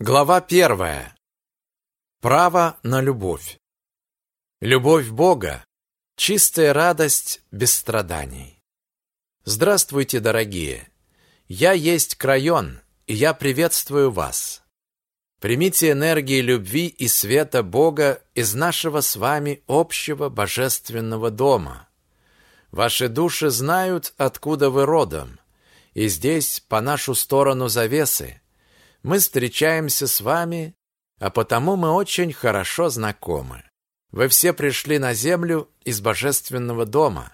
Глава первая. Право на любовь. Любовь Бога – чистая радость без страданий. Здравствуйте, дорогие! Я есть Крайон, и я приветствую вас. Примите энергии любви и света Бога из нашего с вами общего божественного дома. Ваши души знают, откуда вы родом, и здесь, по нашу сторону завесы – мы встречаемся с вами, а потому мы очень хорошо знакомы. Вы все пришли на землю из божественного дома.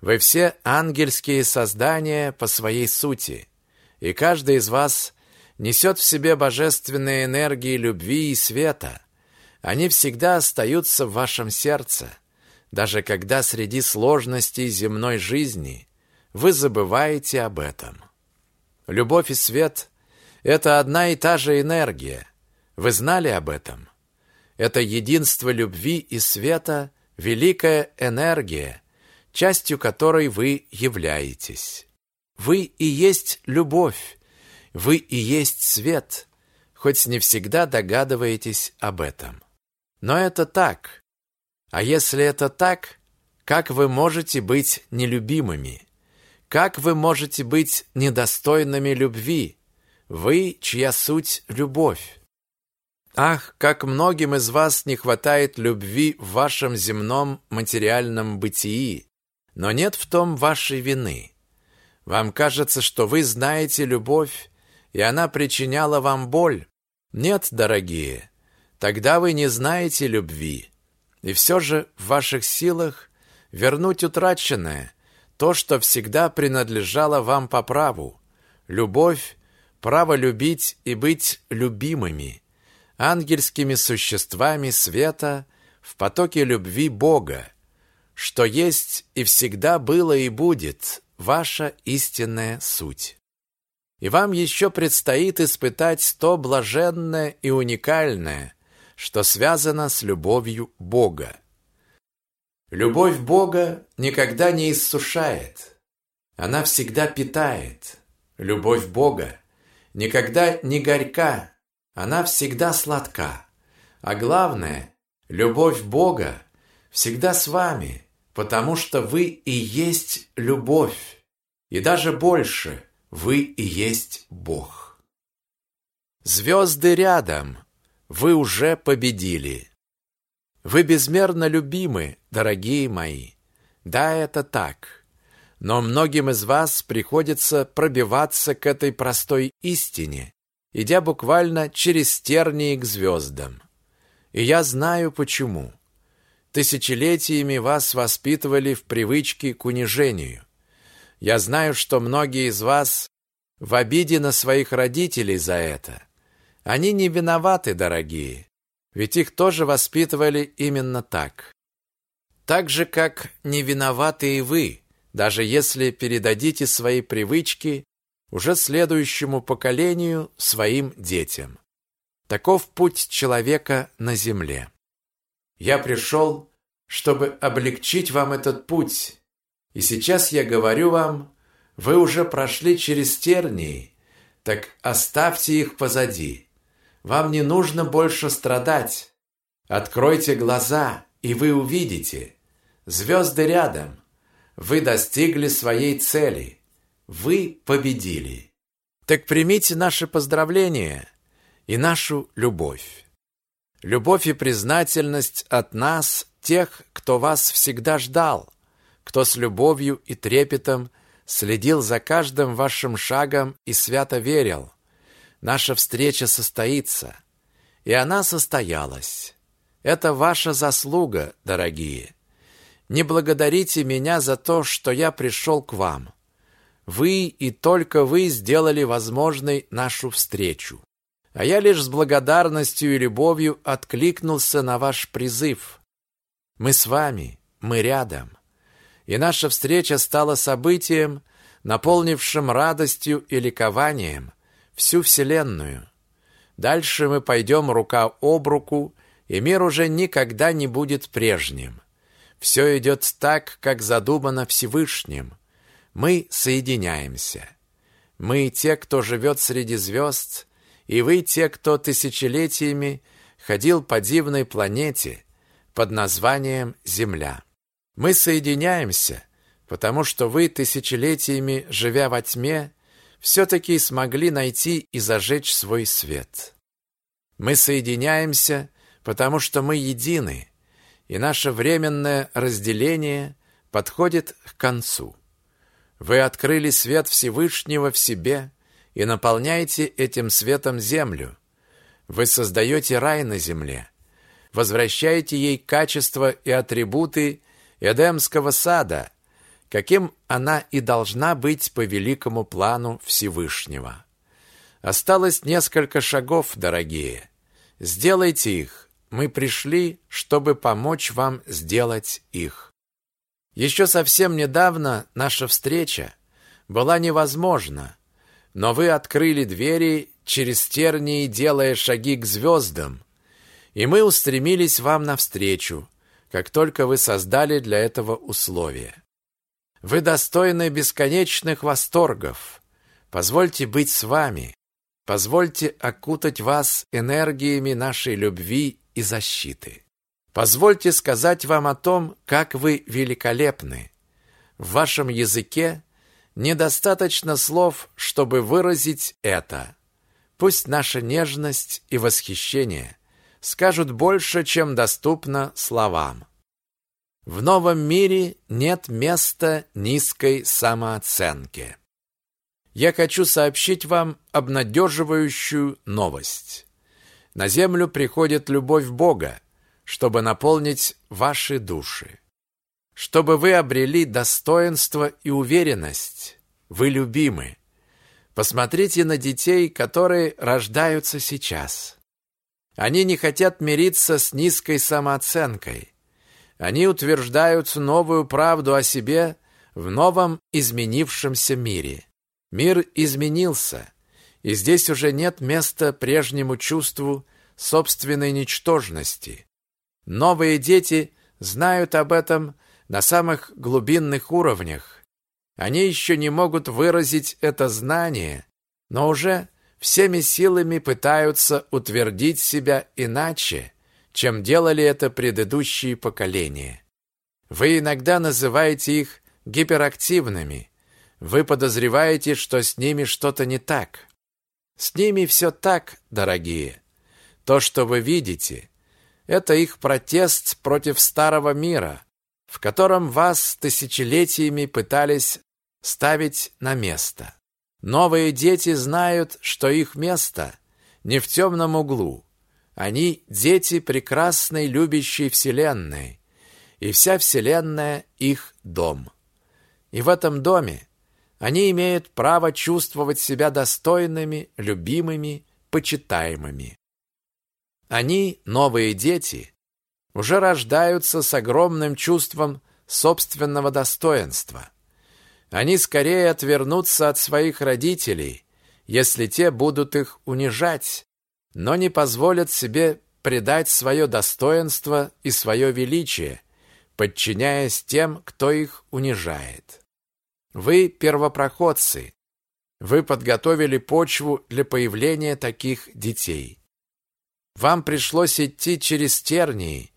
Вы все ангельские создания по своей сути, и каждый из вас несет в себе божественные энергии любви и света. Они всегда остаются в вашем сердце, даже когда среди сложностей земной жизни вы забываете об этом. Любовь и свет это одна и та же энергия. Вы знали об этом? Это единство любви и света, великая энергия, частью которой вы являетесь. Вы и есть любовь, вы и есть свет, хоть не всегда догадываетесь об этом. Но это так. А если это так, как вы можете быть нелюбимыми? Как вы можете быть недостойными любви? Вы, чья суть – любовь. Ах, как многим из вас не хватает любви в вашем земном материальном бытии, но нет в том вашей вины. Вам кажется, что вы знаете любовь, и она причиняла вам боль. Нет, дорогие, тогда вы не знаете любви. И все же в ваших силах вернуть утраченное, то, что всегда принадлежало вам по праву. Любовь право любить и быть любимыми, ангельскими существами света в потоке любви Бога, что есть и всегда было и будет ваша истинная суть. И вам еще предстоит испытать то блаженное и уникальное, что связано с любовью Бога. Любовь Бога никогда не иссушает. Она всегда питает. Любовь Бога никогда не горька, она всегда сладка. А главное, любовь Бога всегда с вами, потому что вы и есть любовь. И даже больше, вы и есть Бог. Звезды рядом, вы уже победили. Вы безмерно любимы, дорогие мои. Да, это так. Но многим из вас приходится пробиваться к этой простой истине, идя буквально через тернии к звездам. И я знаю почему. Тысячелетиями вас воспитывали в привычке к унижению. Я знаю, что многие из вас в обиде на своих родителей за это. Они не виноваты, дорогие, ведь их тоже воспитывали именно так. Так же, как не виноваты и вы, даже если передадите свои привычки уже следующему поколению, своим детям. Таков путь человека на земле. Я пришел, чтобы облегчить вам этот путь, и сейчас я говорю вам, вы уже прошли через тернии, так оставьте их позади. Вам не нужно больше страдать. Откройте глаза, и вы увидите. Звезды рядом. Вы достигли своей цели. Вы победили. Так примите наши поздравления и нашу любовь. Любовь и признательность от нас, тех, кто вас всегда ждал, кто с любовью и трепетом следил за каждым вашим шагом и свято верил. Наша встреча состоится, и она состоялась. Это ваша заслуга, дорогие. Не благодарите меня за то, что я пришел к вам. Вы и только вы сделали возможной нашу встречу. А я лишь с благодарностью и любовью откликнулся на ваш призыв. Мы с вами, мы рядом. И наша встреча стала событием, наполнившим радостью и ликованием всю Вселенную. Дальше мы пойдем рука об руку, и мир уже никогда не будет прежним. Все идет так, как задумано Всевышним. Мы соединяемся. Мы те, кто живет среди звезд, и вы те, кто тысячелетиями ходил по дивной планете под названием Земля. Мы соединяемся, потому что вы тысячелетиями, живя во тьме, все-таки смогли найти и зажечь свой свет. Мы соединяемся, потому что мы едины, и наше временное разделение подходит к концу. Вы открыли свет Всевышнего в себе и наполняете этим светом землю. Вы создаете рай на земле, возвращаете ей качества и атрибуты Эдемского сада, каким она и должна быть по великому плану Всевышнего. Осталось несколько шагов, дорогие. Сделайте их. Мы пришли, чтобы помочь вам сделать их. Еще совсем недавно наша встреча была невозможна, но вы открыли двери через тернии, делая шаги к звездам, и мы устремились вам навстречу, как только вы создали для этого условия. Вы достойны бесконечных восторгов. Позвольте быть с вами. Позвольте окутать вас энергиями нашей любви и защиты. Позвольте сказать вам о том, как вы великолепны. В вашем языке недостаточно слов, чтобы выразить это. Пусть наша нежность и восхищение скажут больше, чем доступно словам. В новом мире нет места низкой самооценке. Я хочу сообщить вам обнадеживающую новость. На землю приходит любовь Бога, чтобы наполнить ваши души. Чтобы вы обрели достоинство и уверенность. Вы любимы. Посмотрите на детей, которые рождаются сейчас. Они не хотят мириться с низкой самооценкой. Они утверждают новую правду о себе в новом изменившемся мире. Мир изменился, и здесь уже нет места прежнему чувству собственной ничтожности. Новые дети знают об этом на самых глубинных уровнях. Они еще не могут выразить это знание, но уже всеми силами пытаются утвердить себя иначе, чем делали это предыдущие поколения. Вы иногда называете их гиперактивными. Вы подозреваете, что с ними что-то не так. С ними все так, дорогие. То, что вы видите, это их протест против старого мира, в котором вас тысячелетиями пытались ставить на место. Новые дети знают, что их место не в темном углу. Они дети прекрасной любящей Вселенной, и вся Вселенная их дом. И в этом доме они имеют право чувствовать себя достойными, любимыми, почитаемыми. Они, новые дети, уже рождаются с огромным чувством собственного достоинства. Они скорее отвернутся от своих родителей, если те будут их унижать, но не позволят себе предать свое достоинство и свое величие, подчиняясь тем, кто их унижает. Вы первопроходцы. Вы подготовили почву для появления таких детей. Вам пришлось идти через тернии,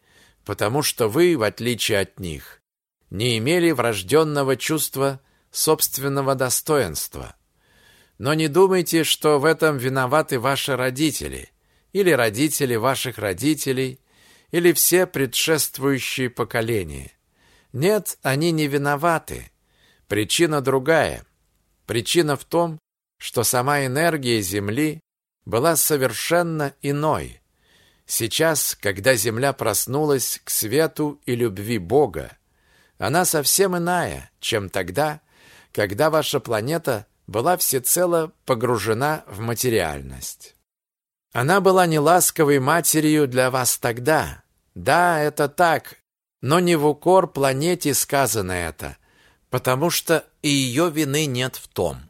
потому что вы, в отличие от них, не имели врожденного чувства собственного достоинства. Но не думайте, что в этом виноваты ваши родители или родители ваших родителей или все предшествующие поколения. Нет, они не виноваты. Причина другая. Причина в том, что сама энергия Земли была совершенно иной. Сейчас, когда Земля проснулась к свету и любви Бога, она совсем иная, чем тогда, когда ваша планета была всецело погружена в материальность. Она была не ласковой матерью для вас тогда. Да, это так, но не в укор планете сказано это, потому что и ее вины нет в том.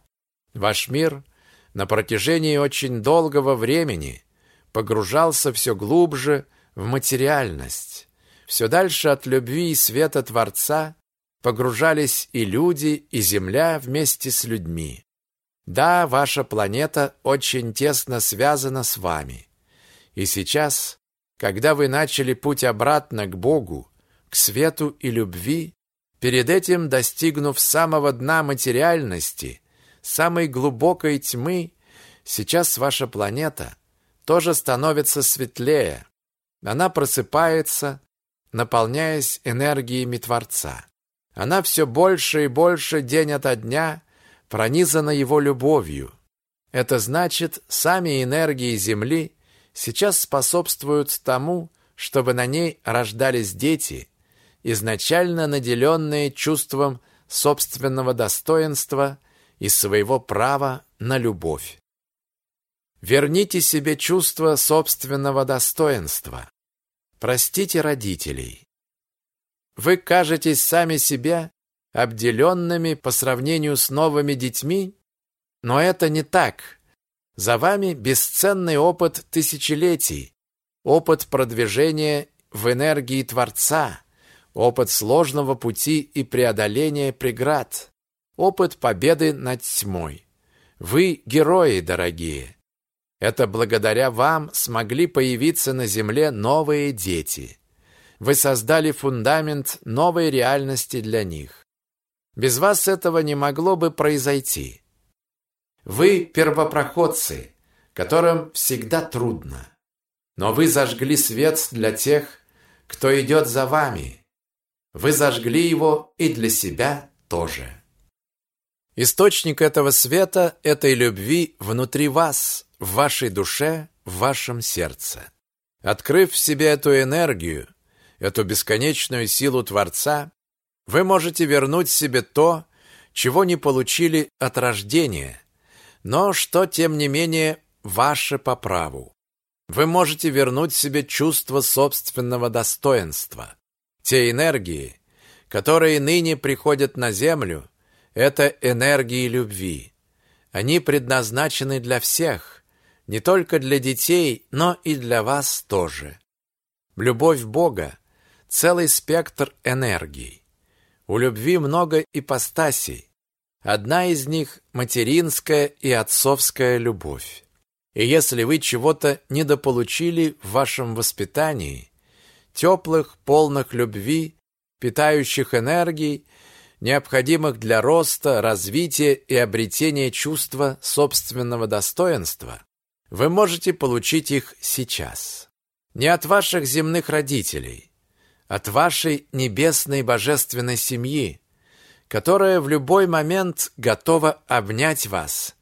Ваш мир на протяжении очень долгого времени погружался все глубже в материальность. Все дальше от любви и света Творца погружались и люди, и земля вместе с людьми. Да, ваша планета очень тесно связана с вами. И сейчас, когда вы начали путь обратно к Богу, к свету и любви, перед этим достигнув самого дна материальности, самой глубокой тьмы, сейчас ваша планета тоже становится светлее. Она просыпается, наполняясь энергиями Творца. Она все больше и больше день ото дня пронизана его любовью. Это значит, сами энергии Земли сейчас способствуют тому, чтобы на ней рождались дети, изначально наделенные чувством собственного достоинства и своего права на любовь. Верните себе чувство собственного достоинства. Простите родителей. Вы кажетесь сами себе обделенными по сравнению с новыми детьми, но это не так. За вами бесценный опыт тысячелетий, опыт продвижения в энергии Творца, опыт сложного пути и преодоления преград, опыт победы над тьмой. Вы герои, дорогие. Это благодаря вам смогли появиться на земле новые дети. Вы создали фундамент новой реальности для них. Без вас этого не могло бы произойти. Вы первопроходцы, которым всегда трудно. Но вы зажгли свет для тех, кто идет за вами. Вы зажгли его и для себя тоже. Источник этого света, этой любви внутри вас, в вашей душе, в вашем сердце. Открыв в себе эту энергию, эту бесконечную силу Творца, вы можете вернуть себе то, чего не получили от рождения, но что, тем не менее, ваше по праву. Вы можете вернуть себе чувство собственного достоинства. Те энергии, которые ныне приходят на Землю, это энергии любви. Они предназначены для всех, не только для детей, но и для вас тоже. Любовь Бога – целый спектр энергий. У любви много ипостасей. Одна из них – материнская и отцовская любовь. И если вы чего-то недополучили в вашем воспитании, теплых, полных любви, питающих энергий, необходимых для роста, развития и обретения чувства собственного достоинства, вы можете получить их сейчас. Не от ваших земных родителей, от вашей небесной божественной семьи, которая в любой момент готова обнять вас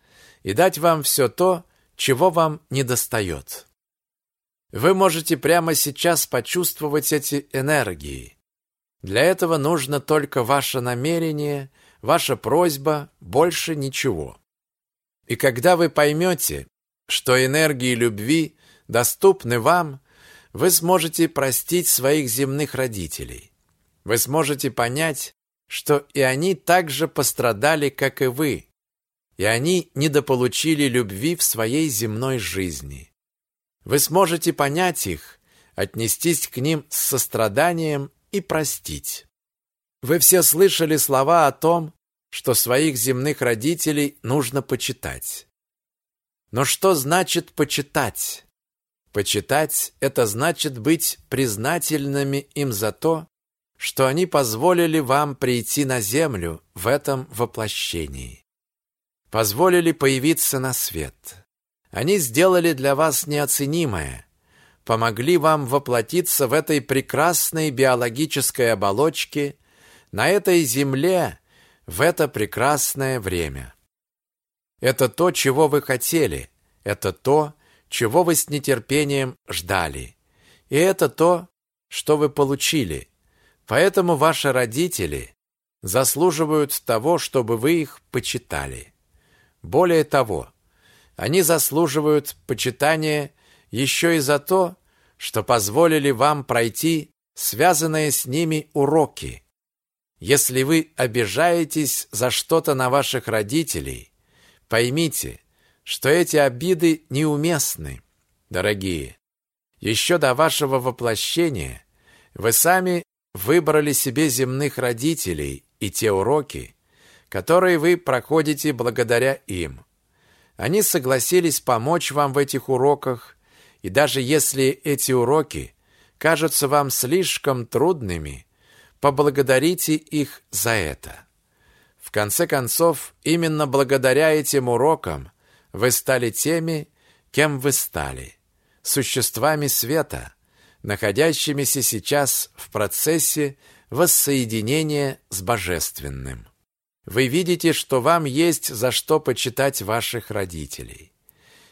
и дать вам все то, чего вам недостает. Вы можете прямо сейчас почувствовать эти энергии. Для этого нужно только ваше намерение, ваша просьба, больше ничего. И когда вы поймете, что энергии любви доступны вам, вы сможете простить своих земных родителей. Вы сможете понять, что и они так же пострадали, как и вы, и они недополучили любви в своей земной жизни. Вы сможете понять их, отнестись к ним с состраданием и простить. Вы все слышали слова о том, что своих земных родителей нужно почитать. Но что значит почитать? Почитать – это значит быть признательными им за то, что они позволили вам прийти на землю в этом воплощении. Позволили появиться на свет. Они сделали для вас неоценимое, помогли вам воплотиться в этой прекрасной биологической оболочке, на этой земле, в это прекрасное время. Это то, чего вы хотели. Это то, чего вы с нетерпением ждали. И это то, что вы получили. Поэтому ваши родители заслуживают того, чтобы вы их почитали. Более того, они заслуживают почитания еще и за то, что позволили вам пройти связанные с ними уроки. Если вы обижаетесь за что-то на ваших родителей, Поймите, что эти обиды неуместны, дорогие. Еще до вашего воплощения вы сами выбрали себе земных родителей и те уроки, которые вы проходите благодаря им. Они согласились помочь вам в этих уроках, и даже если эти уроки кажутся вам слишком трудными, поблагодарите их за это. В конце концов, именно благодаря этим урокам вы стали теми, кем вы стали, существами света, находящимися сейчас в процессе воссоединения с Божественным. Вы видите, что вам есть за что почитать ваших родителей.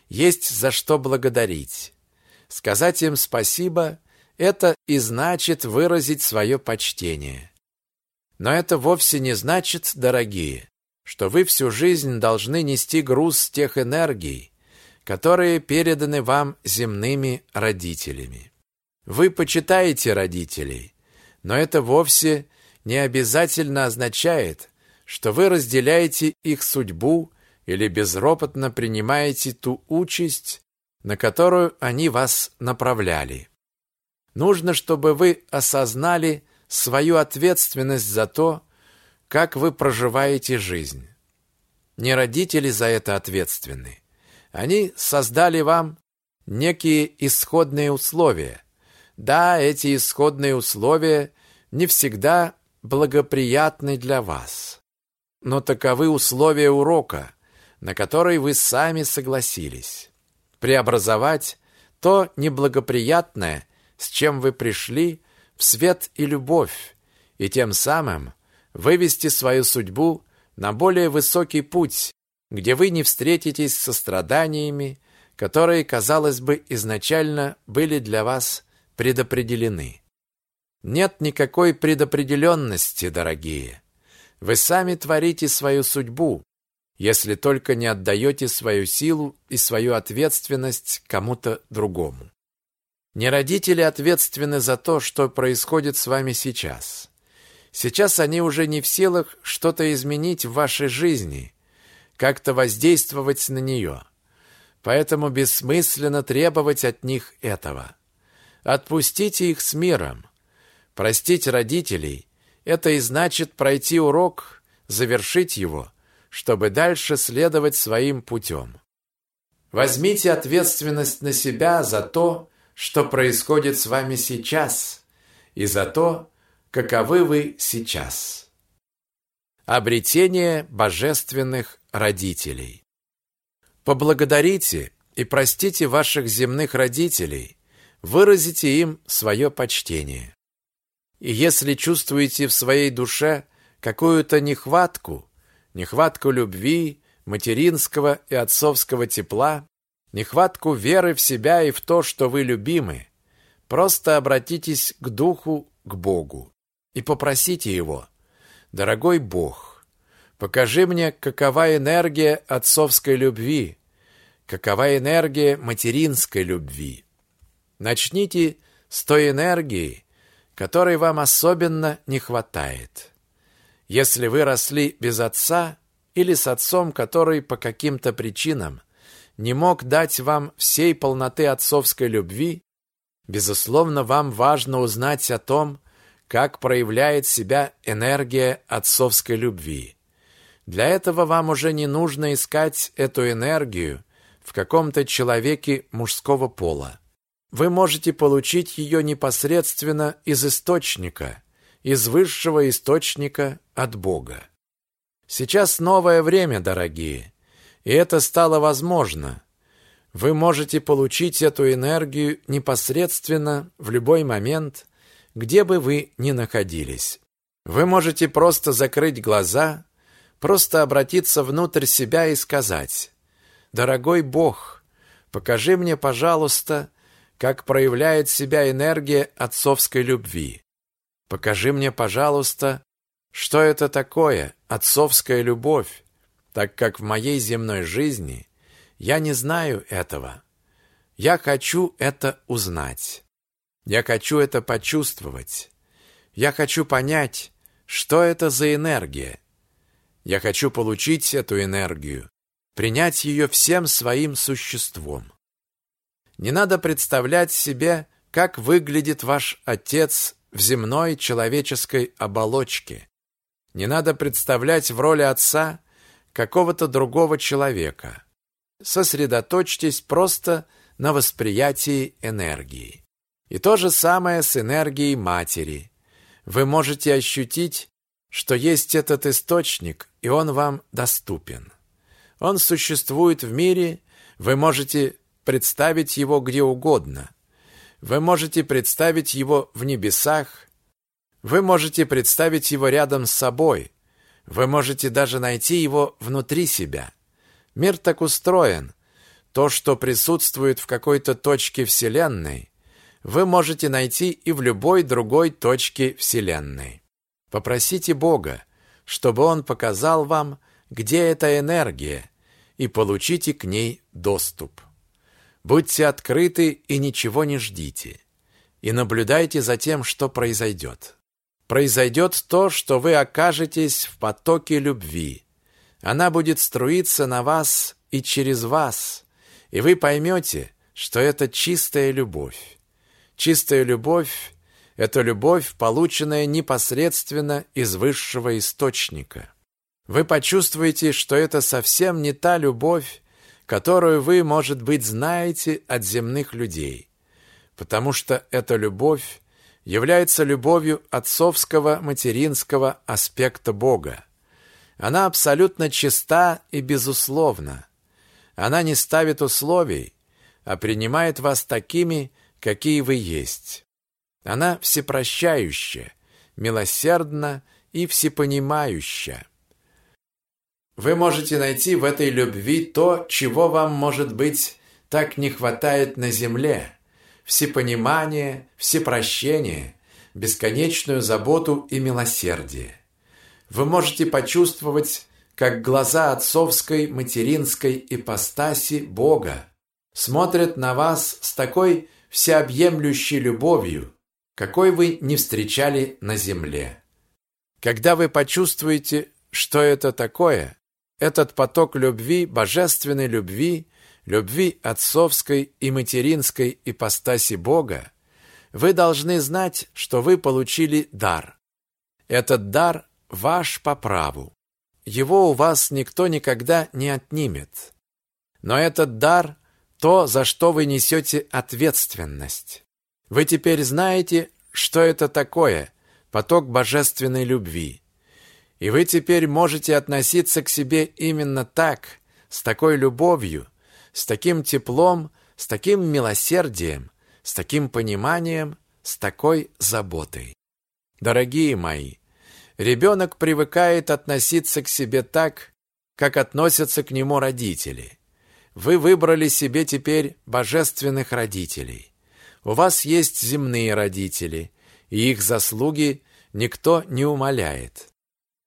Есть за что благодарить. Сказать им спасибо – это и значит выразить свое почтение. Но это вовсе не значит, дорогие, что вы всю жизнь должны нести груз тех энергий, которые переданы вам земными родителями. Вы почитаете родителей, но это вовсе не обязательно означает, что вы разделяете их судьбу или безропотно принимаете ту участь, на которую они вас направляли. Нужно, чтобы вы осознали свою ответственность за то, как вы проживаете жизнь. Не родители за это ответственны. Они создали вам некие исходные условия. Да, эти исходные условия не всегда благоприятны для вас. Но таковы условия урока, на который вы сами согласились. Преобразовать то неблагоприятное, с чем вы пришли, в свет и любовь, и тем самым вывести свою судьбу на более высокий путь, где вы не встретитесь со страданиями, которые, казалось бы, изначально были для вас предопределены. Нет никакой предопределенности, дорогие. Вы сами творите свою судьбу, если только не отдаете свою силу и свою ответственность кому-то другому. Не родители ответственны за то, что происходит с вами сейчас. Сейчас они уже не в силах что-то изменить в вашей жизни, как-то воздействовать на нее. Поэтому бессмысленно требовать от них этого. Отпустите их с миром. Простить родителей это и значит пройти урок, завершить его, чтобы дальше следовать своим путем. Возьмите ответственность на себя за то, что происходит с вами сейчас, и за то, каковы вы сейчас. Обретение божественных родителей. Поблагодарите и простите ваших земных родителей, выразите им свое почтение. И если чувствуете в своей душе какую-то нехватку, нехватку любви, материнского и отцовского тепла, нехватку веры в себя и в то, что вы любимы, просто обратитесь к Духу, к Богу и попросите Его, «Дорогой Бог, покажи мне, какова энергия отцовской любви, какова энергия материнской любви». Начните с той энергии, которой вам особенно не хватает. Если вы росли без отца или с отцом, который по каким-то причинам не мог дать вам всей полноты отцовской любви, безусловно, вам важно узнать о том, как проявляет себя энергия отцовской любви. Для этого вам уже не нужно искать эту энергию в каком-то человеке мужского пола. Вы можете получить ее непосредственно из источника, из высшего источника от Бога. Сейчас новое время, дорогие, и это стало возможно. Вы можете получить эту энергию непосредственно в любой момент, где бы вы ни находились. Вы можете просто закрыть глаза, просто обратиться внутрь себя и сказать «Дорогой Бог, покажи мне, пожалуйста, как проявляет себя энергия отцовской любви. Покажи мне, пожалуйста, что это такое отцовская любовь, так как в моей земной жизни я не знаю этого. Я хочу это узнать. Я хочу это почувствовать. Я хочу понять, что это за энергия. Я хочу получить эту энергию, принять ее всем своим существом. Не надо представлять себе, как выглядит ваш отец в земной человеческой оболочке. Не надо представлять в роли отца какого-то другого человека. сосредоточьтесь просто на восприятии энергии. И то же самое с энергией матери. Вы можете ощутить, что есть этот источник, и он вам доступен. Он существует в мире, вы можете представить его где угодно. Вы можете представить его в небесах, вы можете представить его рядом с собой, вы можете даже найти его внутри себя. Мир так устроен. То, что присутствует в какой-то точке Вселенной, вы можете найти и в любой другой точке Вселенной. Попросите Бога, чтобы Он показал вам, где эта энергия, и получите к ней доступ. Будьте открыты и ничего не ждите. И наблюдайте за тем, что произойдет. Произойдет то, что вы окажетесь в потоке любви. Она будет струиться на вас и через вас, и вы поймете, что это чистая любовь. Чистая любовь – это любовь, полученная непосредственно из высшего источника. Вы почувствуете, что это совсем не та любовь, которую вы, может быть, знаете от земных людей, потому что эта любовь является любовью отцовского материнского аспекта Бога. Она абсолютно чиста и безусловна. Она не ставит условий, а принимает вас такими, какие вы есть. Она всепрощающая, милосердна и всепонимающая. Вы можете найти в этой любви то, чего вам, может быть, так не хватает на земле. Всепонимание, всепрощение, бесконечную заботу и милосердие. Вы можете почувствовать, как глаза отцовской, материнской ипостаси Бога смотрят на вас с такой всеобъемлющей любовью, какой вы не встречали на земле. Когда вы почувствуете, что это такое, этот поток любви, божественной любви, любви отцовской и материнской ипостаси Бога, вы должны знать, что вы получили дар. Этот дар ваш по праву. Его у вас никто никогда не отнимет. Но этот дар – то, за что вы несете ответственность. Вы теперь знаете, что это такое – поток божественной любви. И вы теперь можете относиться к себе именно так, с такой любовью, с таким теплом, с таким милосердием, с таким пониманием, с такой заботой. Дорогие мои, ребенок привыкает относиться к себе так, как относятся к нему родители. Вы выбрали себе теперь божественных родителей. У вас есть земные родители, и их заслуги никто не умаляет.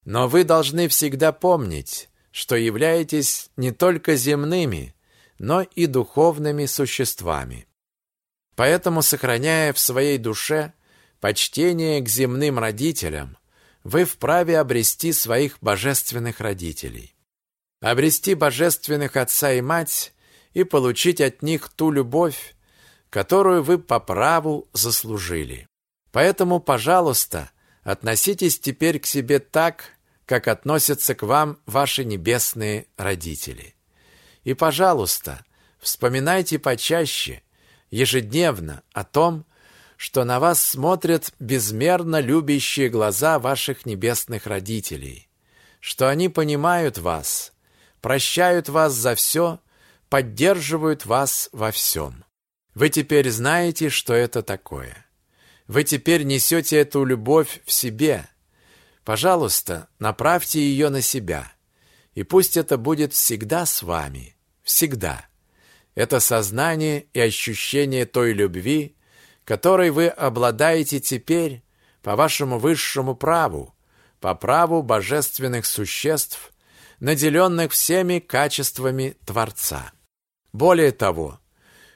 Но вы должны всегда помнить, что являетесь не только земными, но и духовными существами. Поэтому, сохраняя в своей душе почтение к земным родителям, вы вправе обрести своих божественных родителей. Обрести божественных отца и мать и получить от них ту любовь, которую вы по праву заслужили. Поэтому, пожалуйста, Относитесь теперь к себе так, как относятся к вам ваши небесные родители. И, пожалуйста, вспоминайте почаще, ежедневно о том, что на вас смотрят безмерно любящие глаза ваших небесных родителей, что они понимают вас, прощают вас за все, поддерживают вас во всем. Вы теперь знаете, что это такое. Вы теперь несете эту любовь в себе. Пожалуйста, направьте ее на себя. И пусть это будет всегда с вами. Всегда. Это сознание и ощущение той любви, которой вы обладаете теперь по вашему высшему праву, по праву божественных существ, наделенных всеми качествами Творца. Более того,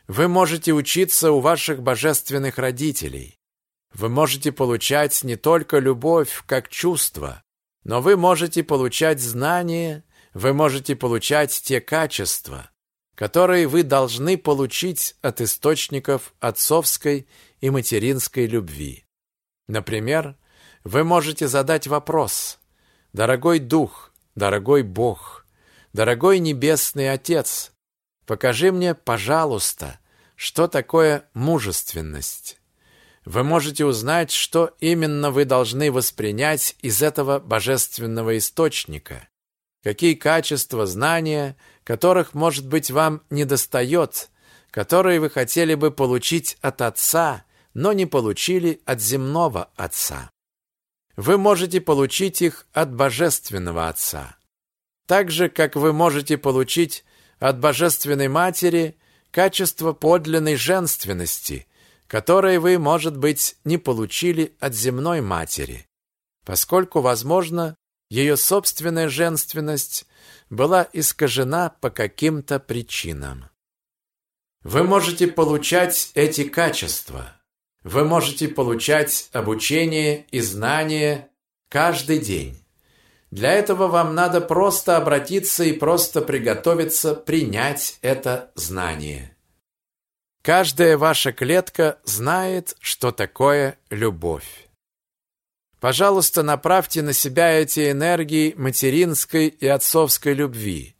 вы можете учиться у ваших божественных родителей, вы можете получать не только любовь как чувство, но вы можете получать знания, вы можете получать те качества, которые вы должны получить от источников отцовской и материнской любви. Например, вы можете задать вопрос «Дорогой Дух, дорогой Бог, дорогой Небесный Отец, покажи мне, пожалуйста, что такое мужественность. Вы можете узнать, что именно вы должны воспринять из этого божественного источника, какие качества, знания, которых, может быть, вам недостает, которые вы хотели бы получить от Отца, но не получили от земного Отца. Вы можете получить их от Божественного Отца. Так же, как вы можете получить от Божественной Матери качество подлинной женственности, которое вы, может быть, не получили от земной матери, поскольку, возможно, ее собственная женственность была искажена по каким-то причинам. Вы можете получать эти качества. Вы можете получать обучение и знания каждый день. Для этого вам надо просто обратиться и просто приготовиться принять это знание. Каждая ваша клетка знает, что такое любовь. Пожалуйста, направьте на себя эти энергии материнской и отцовской любви.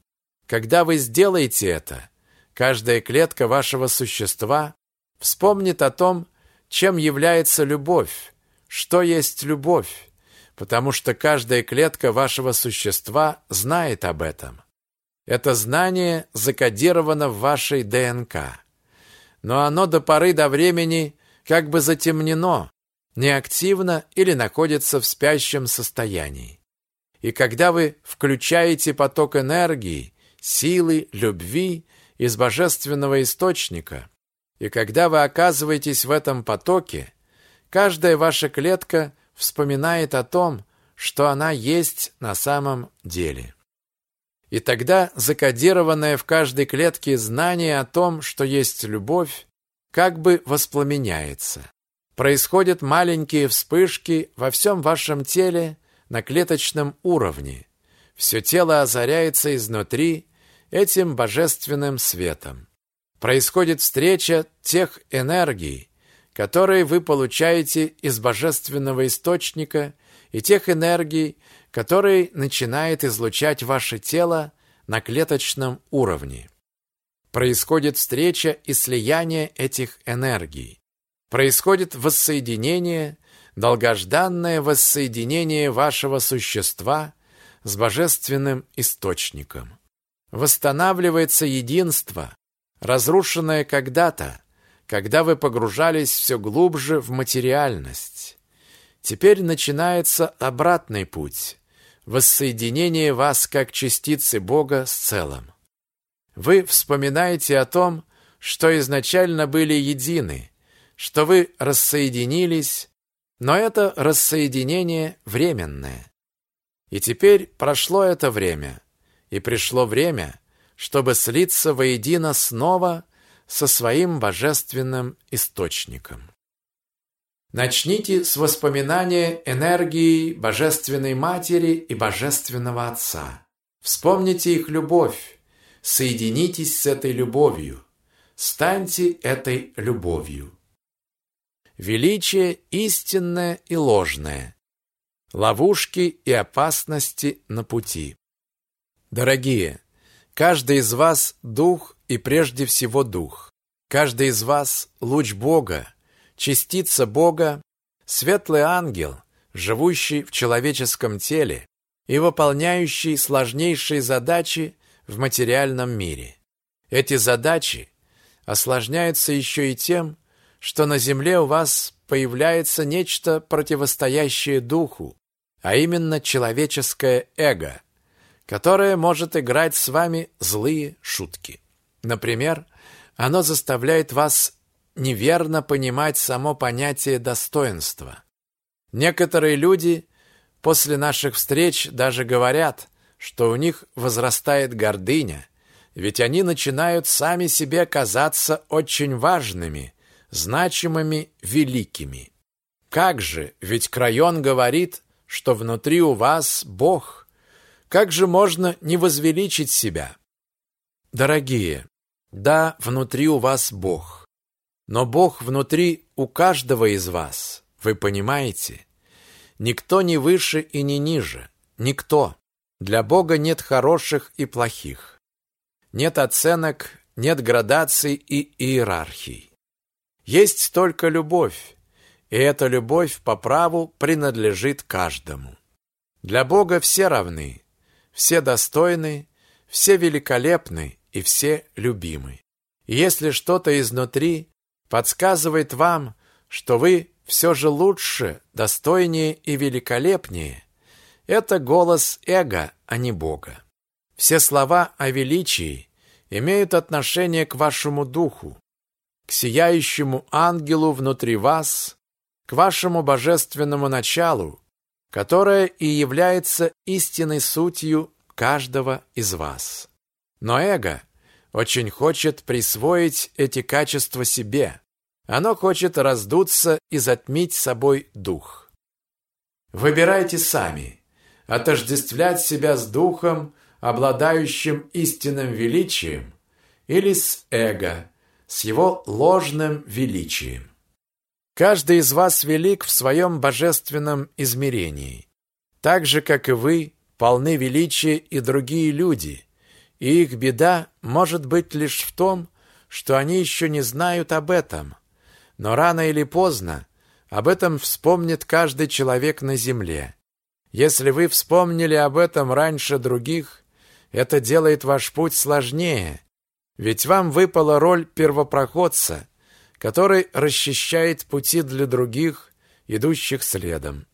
Когда вы сделаете это, каждая клетка вашего существа вспомнит о том, чем является любовь, что есть любовь, потому что каждая клетка вашего существа знает об этом. Это знание закодировано в вашей ДНК. Но оно до поры до времени как бы затемнено, неактивно или находится в спящем состоянии. И когда вы включаете поток энергии, силы, любви из божественного источника, и когда вы оказываетесь в этом потоке, каждая ваша клетка вспоминает о том, что она есть на самом деле. И тогда закодированное в каждой клетке знание о том, что есть любовь, как бы воспламеняется. Происходят маленькие вспышки во всем вашем теле на клеточном уровне. Все тело озаряется изнутри этим божественным светом. Происходит встреча тех энергий, которые вы получаете из божественного источника, и тех энергий, которые начинает излучать ваше тело на клеточном уровне. Происходит встреча и слияние этих энергий. Происходит воссоединение, долгожданное воссоединение вашего существа с божественным источником. Восстанавливается единство, разрушенное когда-то, когда вы погружались все глубже в материальность. Теперь начинается обратный путь – воссоединение вас как частицы Бога с целым. Вы вспоминаете о том, что изначально были едины, что вы рассоединились, но это рассоединение временное. И теперь прошло это время, и пришло время, чтобы слиться воедино снова со своим божественным источником. Начните с воспоминания энергии Божественной Матери и Божественного Отца. Вспомните их любовь, соединитесь с этой любовью, станьте этой любовью. Величие истинное и ложное, ловушки и опасности на пути. Дорогие, каждый из вас дух и прежде всего дух. Каждый из вас луч Бога, частица Бога, светлый ангел, живущий в человеческом теле и выполняющий сложнейшие задачи в материальном мире. Эти задачи осложняются еще и тем, что на земле у вас появляется нечто противостоящее духу, а именно человеческое эго, которое может играть с вами злые шутки. Например, оно заставляет вас неверно понимать само понятие достоинства. Некоторые люди после наших встреч даже говорят, что у них возрастает гордыня, ведь они начинают сами себе казаться очень важными, значимыми, великими. Как же, ведь Крайон говорит, что внутри у вас Бог. Как же можно не возвеличить себя? Дорогие, да, внутри у вас Бог. Но Бог внутри у каждого из вас. Вы понимаете? Никто не выше и не ниже. Никто. Для Бога нет хороших и плохих. Нет оценок, нет градаций и иерархий. Есть только любовь, и эта любовь по праву принадлежит каждому. Для Бога все равны, все достойны, все великолепны и все любимы. И если что-то изнутри подсказывает вам, что вы все же лучше, достойнее и великолепнее, это голос эго, а не Бога. Все слова о величии имеют отношение к вашему духу, к сияющему ангелу внутри вас, к вашему божественному началу, которое и является истинной сутью каждого из вас. Но эго очень хочет присвоить эти качества себе. Оно хочет раздуться и затмить собой дух. Выбирайте сами, отождествлять себя с духом, обладающим истинным величием, или с эго, с его ложным величием. Каждый из вас велик в своем божественном измерении, так же, как и вы, полны величия и другие люди, и их беда может быть лишь в том, что они еще не знают об этом. Но рано или поздно об этом вспомнит каждый человек на земле. Если вы вспомнили об этом раньше других, это делает ваш путь сложнее, ведь вам выпала роль первопроходца, который расчищает пути для других, идущих следом.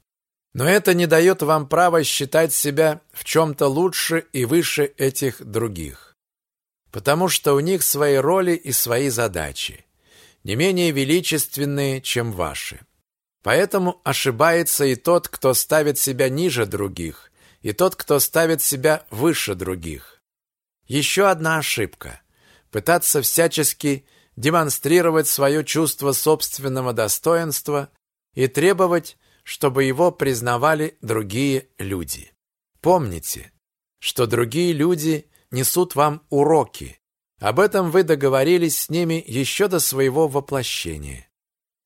Но это не дает вам права считать себя в чем-то лучше и выше этих других. Потому что у них свои роли и свои задачи, не менее величественные, чем ваши. Поэтому ошибается и тот, кто ставит себя ниже других, и тот, кто ставит себя выше других. Еще одна ошибка – пытаться всячески демонстрировать свое чувство собственного достоинства и требовать, чтобы его признавали другие люди. Помните, что другие люди несут вам уроки. Об этом вы договорились с ними еще до своего воплощения.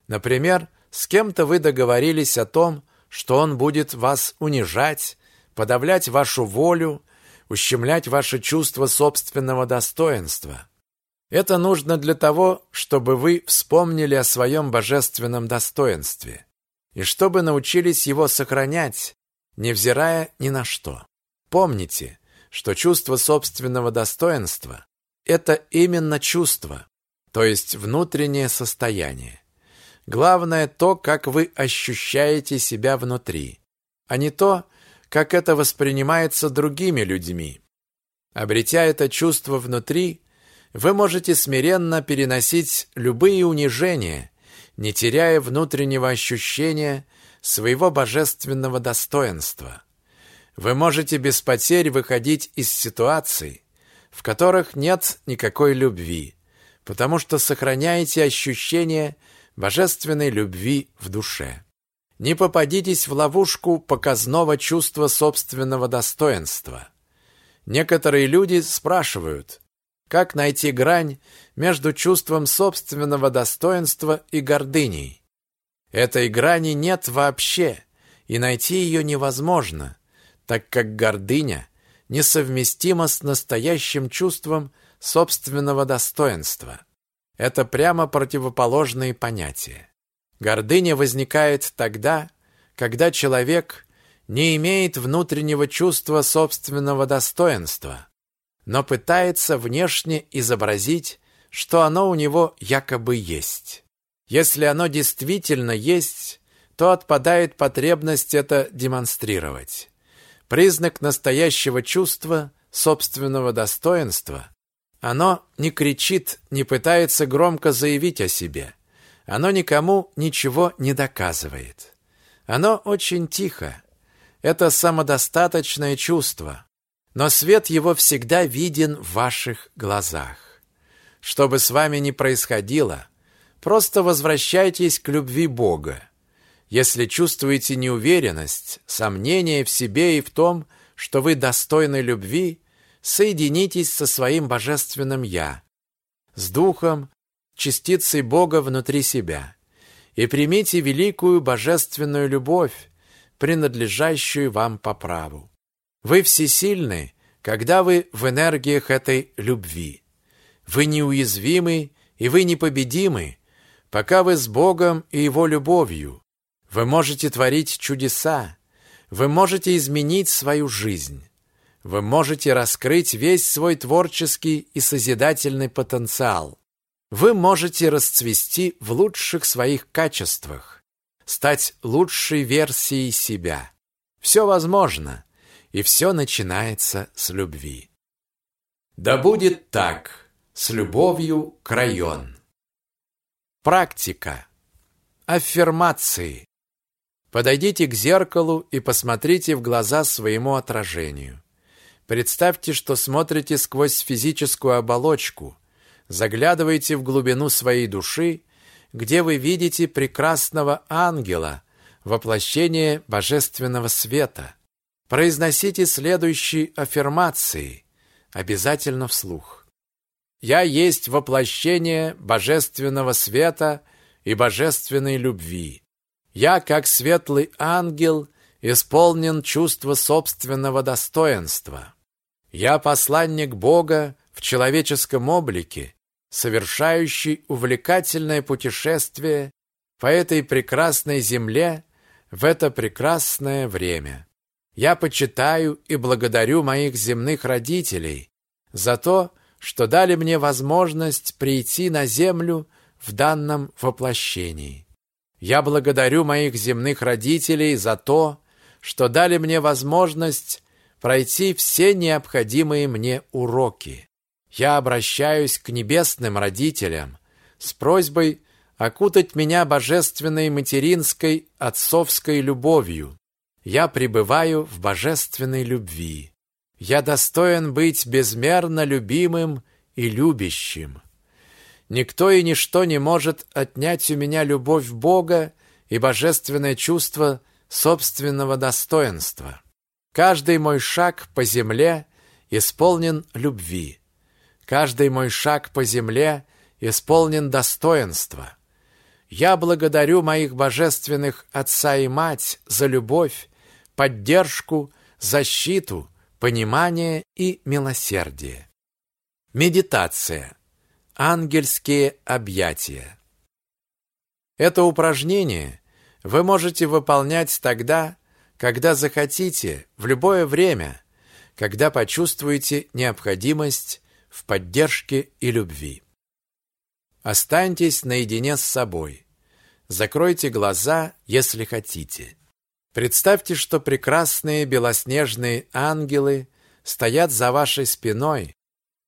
Например, с кем-то вы договорились о том, что он будет вас унижать, подавлять вашу волю, ущемлять ваше чувство собственного достоинства. Это нужно для того, чтобы вы вспомнили о своем божественном достоинстве и чтобы научились его сохранять, невзирая ни на что. Помните, что чувство собственного достоинства – это именно чувство, то есть внутреннее состояние. Главное то, как вы ощущаете себя внутри, а не то, как это воспринимается другими людьми. Обретя это чувство внутри, вы можете смиренно переносить любые унижения не теряя внутреннего ощущения своего божественного достоинства. Вы можете без потерь выходить из ситуаций, в которых нет никакой любви, потому что сохраняете ощущение божественной любви в душе. Не попадитесь в ловушку показного чувства собственного достоинства. Некоторые люди спрашивают, как найти грань между чувством собственного достоинства и гордыней? Этой грани нет вообще, и найти ее невозможно, так как гордыня несовместима с настоящим чувством собственного достоинства. Это прямо противоположные понятия. Гордыня возникает тогда, когда человек не имеет внутреннего чувства собственного достоинства, но пытается внешне изобразить, что оно у него якобы есть. Если оно действительно есть, то отпадает потребность это демонстрировать. Признак настоящего чувства, собственного достоинства. Оно не кричит, не пытается громко заявить о себе. Оно никому ничего не доказывает. Оно очень тихо. Это самодостаточное чувство но свет его всегда виден в ваших глазах. Что бы с вами ни происходило, просто возвращайтесь к любви Бога. Если чувствуете неуверенность, сомнение в себе и в том, что вы достойны любви, соединитесь со своим божественным «Я», с Духом, частицей Бога внутри себя, и примите великую божественную любовь, принадлежащую вам по праву. Вы всесильны, когда вы в энергиях этой любви. Вы неуязвимы и вы непобедимы, пока вы с Богом и Его любовью. Вы можете творить чудеса, вы можете изменить свою жизнь. Вы можете раскрыть весь свой творческий и созидательный потенциал. Вы можете расцвести в лучших своих качествах, стать лучшей версией себя. Все возможно, и все начинается с любви. Да будет так, с любовью к район. Практика. Аффирмации. Подойдите к зеркалу и посмотрите в глаза своему отражению. Представьте, что смотрите сквозь физическую оболочку, заглядывайте в глубину своей души, где вы видите прекрасного ангела, воплощение божественного света. Произносите следующие аффирмации, обязательно вслух. «Я есть воплощение божественного света и божественной любви. Я, как светлый ангел, исполнен чувства собственного достоинства. Я посланник Бога в человеческом облике, совершающий увлекательное путешествие по этой прекрасной земле в это прекрасное время. Я почитаю и благодарю моих земных родителей за то, что дали мне возможность прийти на землю в данном воплощении. Я благодарю моих земных родителей за то, что дали мне возможность пройти все необходимые мне уроки. Я обращаюсь к небесным родителям с просьбой окутать меня божественной материнской отцовской любовью. Я пребываю в божественной любви. Я достоин быть безмерно любимым и любящим. Никто и ничто не может отнять у меня любовь Бога и божественное чувство собственного достоинства. Каждый мой шаг по земле исполнен любви. Каждый мой шаг по земле исполнен достоинства. Я благодарю моих божественных отца и мать за любовь, поддержку, защиту, понимание и милосердие. Медитация. Ангельские объятия. Это упражнение вы можете выполнять тогда, когда захотите, в любое время, когда почувствуете необходимость в поддержке и любви. Останьтесь наедине с собой. Закройте глаза, если хотите. Представьте, что прекрасные белоснежные ангелы стоят за вашей спиной,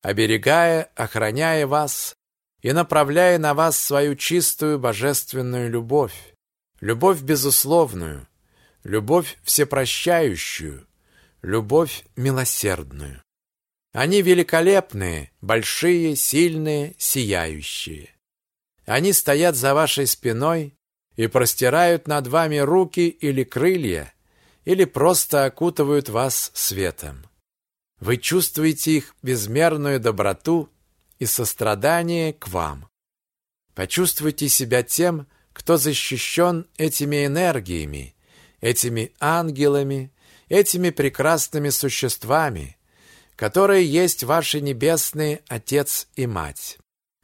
оберегая, охраняя вас и направляя на вас свою чистую божественную любовь. Любовь безусловную, любовь всепрощающую, любовь милосердную. Они великолепные, большие, сильные, сияющие. Они стоят за вашей спиной и простирают над вами руки или крылья, или просто окутывают вас светом. Вы чувствуете их безмерную доброту и сострадание к вам. Почувствуйте себя тем, кто защищен этими энергиями, этими ангелами, этими прекрасными существами, которые есть ваши небесные Отец и Мать.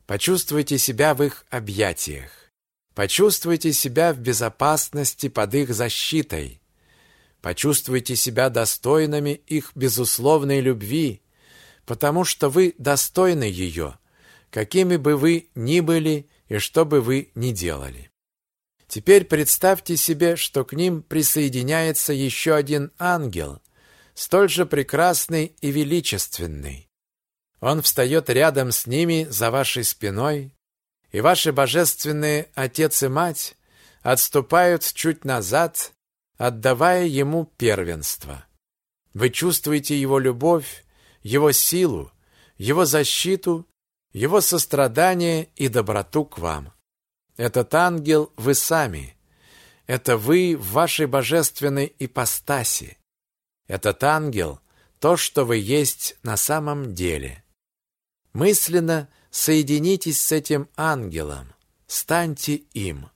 Почувствуйте себя в их объятиях. Почувствуйте себя в безопасности под их защитой. Почувствуйте себя достойными их безусловной любви, потому что вы достойны ее, какими бы вы ни были и что бы вы ни делали. Теперь представьте себе, что к ним присоединяется еще один ангел, столь же прекрасный и величественный. Он встает рядом с ними за вашей спиной, и ваши божественные отец и мать отступают чуть назад, отдавая ему первенство. Вы чувствуете его любовь, его силу, его защиту, его сострадание и доброту к вам. Этот ангел вы сами. Это вы в вашей божественной ипостаси. Этот ангел – то, что вы есть на самом деле. Мысленно соединитесь с этим ангелом, станьте им.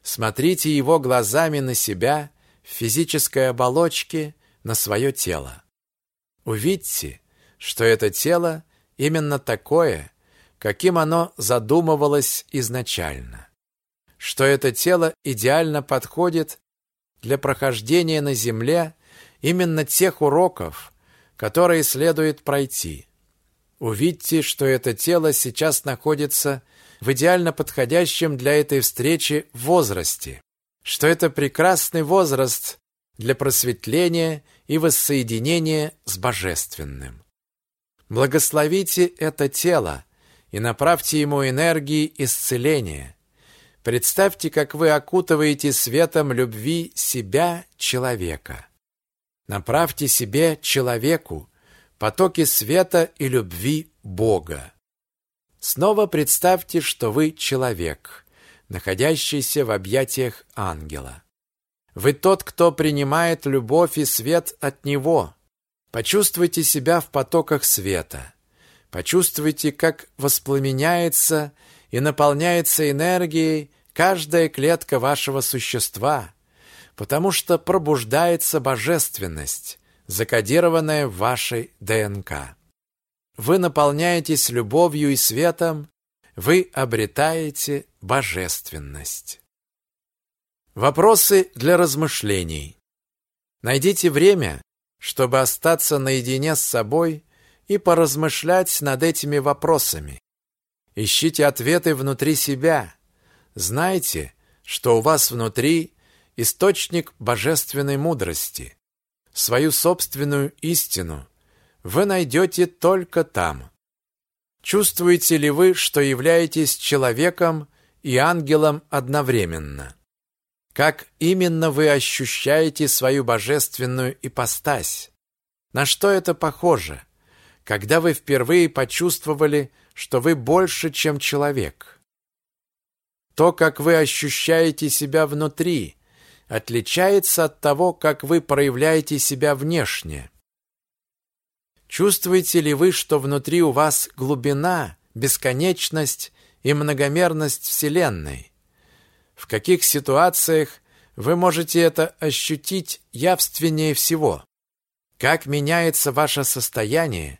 Смотрите его глазами на себя в физической оболочке, на свое тело. Увидьте, что это тело именно такое, каким оно задумывалось изначально. Что это тело идеально подходит для прохождения на земле именно тех уроков, которые следует пройти. Увидьте, что это тело сейчас находится в идеально подходящем для этой встречи возрасте, что это прекрасный возраст для просветления и воссоединения с Божественным. Благословите это тело и направьте ему энергии исцеления. Представьте, как вы окутываете светом любви себя, человека. Направьте себе, человеку, потоки света и любви Бога. Снова представьте, что вы человек, находящийся в объятиях ангела. Вы тот, кто принимает любовь и свет от него. Почувствуйте себя в потоках света. Почувствуйте, как воспламеняется и наполняется энергией каждая клетка вашего существа, потому что пробуждается божественность, закодированная в вашей ДНК. Вы наполняетесь любовью и светом, вы обретаете божественность. Вопросы для размышлений. Найдите время, чтобы остаться наедине с собой и поразмышлять над этими вопросами. Ищите ответы внутри себя. Знайте, что у вас внутри источник божественной мудрости. Свою собственную истину вы найдете только там. Чувствуете ли вы, что являетесь человеком и ангелом одновременно? Как именно вы ощущаете свою божественную ипостась? На что это похоже? Когда вы впервые почувствовали, что вы больше, чем человек? То, как вы ощущаете себя внутри, отличается от того, как вы проявляете себя внешне. Чувствуете ли вы, что внутри у вас глубина, бесконечность и многомерность Вселенной? В каких ситуациях вы можете это ощутить явственнее всего? Как меняется ваше состояние,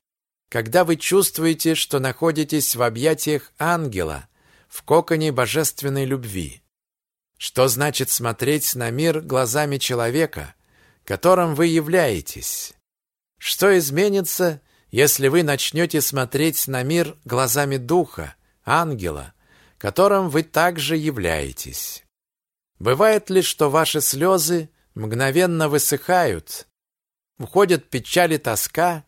когда вы чувствуете, что находитесь в объятиях ангела, в коконе божественной любви? Что значит смотреть на мир глазами человека, которым вы являетесь? Что изменится, если вы начнете смотреть на мир глазами духа, ангела, которым вы также являетесь? Бывает ли, что ваши слезы мгновенно высыхают, уходят печаль и тоска,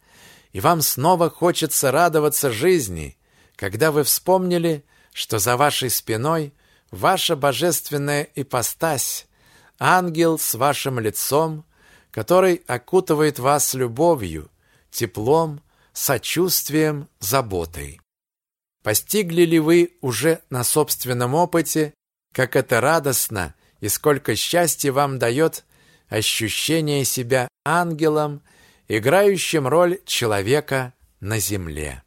и вам снова хочется радоваться жизни, когда вы вспомнили, что за вашей спиной ваша божественная ипостась, ангел с вашим лицом, который окутывает вас любовью, теплом, сочувствием, заботой. Постигли ли вы уже на собственном опыте, как это радостно и сколько счастья вам дает ощущение себя ангелом, играющим роль человека на земле?